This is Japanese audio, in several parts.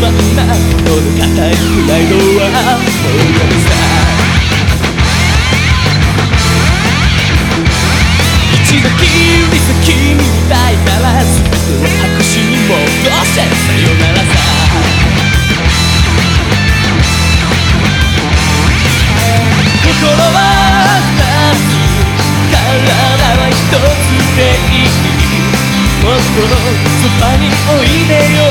ライドはもうさ一度きり先に抱いたら全てを白紙に戻せさよならさ心は二つ体は一つでいいもっとそばにおいでよ。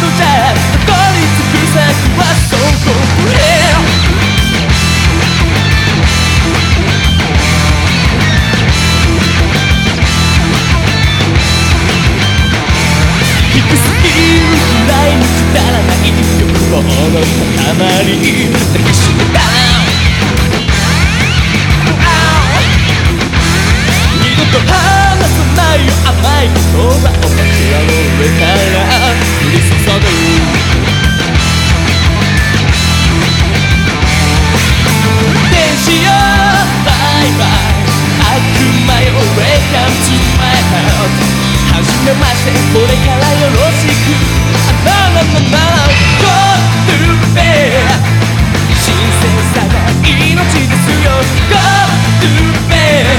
ことじゃたどり着く先はそこへ低すぎるくらいにくだらない欲望の塊抱きしめた二度と離さないよ甘い言葉を枕の上からはじめましてこれからよろしく。あなたのなら Go to bed 新鮮さが命ですよ。Go to bed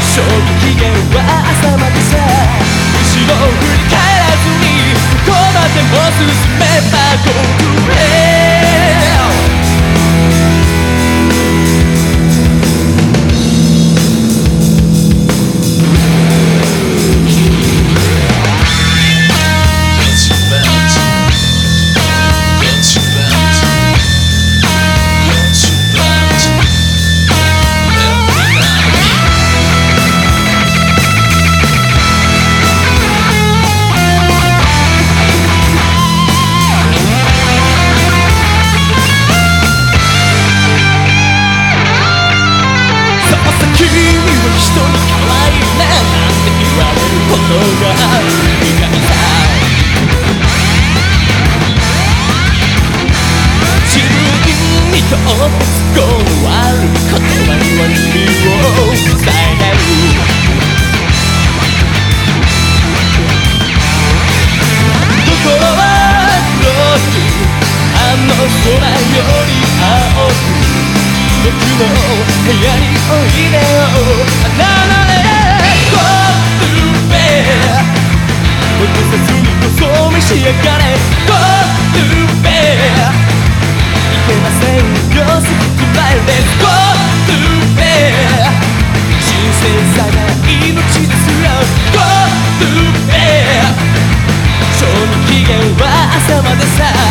賞味期限は朝までさ。後ろを振り返らずにここまでも進めば Go to hell 夢を部屋においでよ離れゴッドベ落とさずにこそ召し上がれゴールベいけませんよすぐくらいレッツゴールベ新鮮さが命ですらゴールベ賞味期限は朝までさ